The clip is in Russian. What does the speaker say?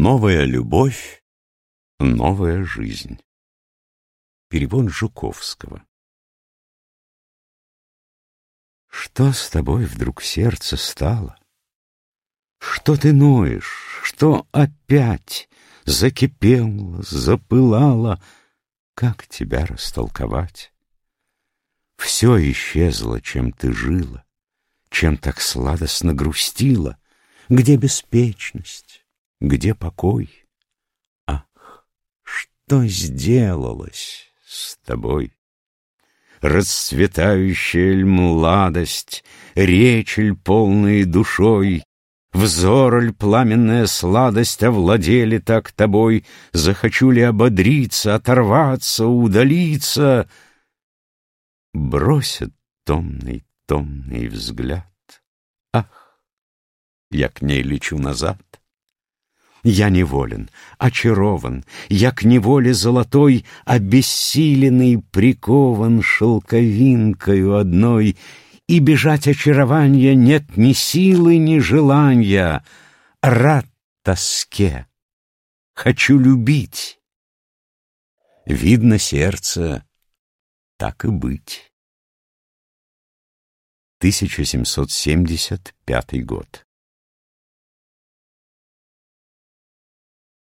Новая любовь, новая жизнь. Перевод Жуковского. Что с тобой вдруг сердце стало? Что ты ноешь? Что опять закипело, запылало? Как тебя растолковать? Все исчезло, чем ты жила, чем так сладостно грустила. Где беспечность? Где покой? Ах, что сделалось с тобой? Расцветающая ль младость, Речь ль полной душой, Взор ль пламенная сладость Овладели так тобой, Захочу ли ободриться, Оторваться, удалиться? Бросит томный, томный взгляд. Ах, я к ней лечу назад. Я неволен, очарован, Я к неволе золотой Обессиленный, прикован Шелковинкою одной, И бежать очарования Нет ни силы, ни желания. Рад тоске, хочу любить. Видно сердце, так и быть. 1775 год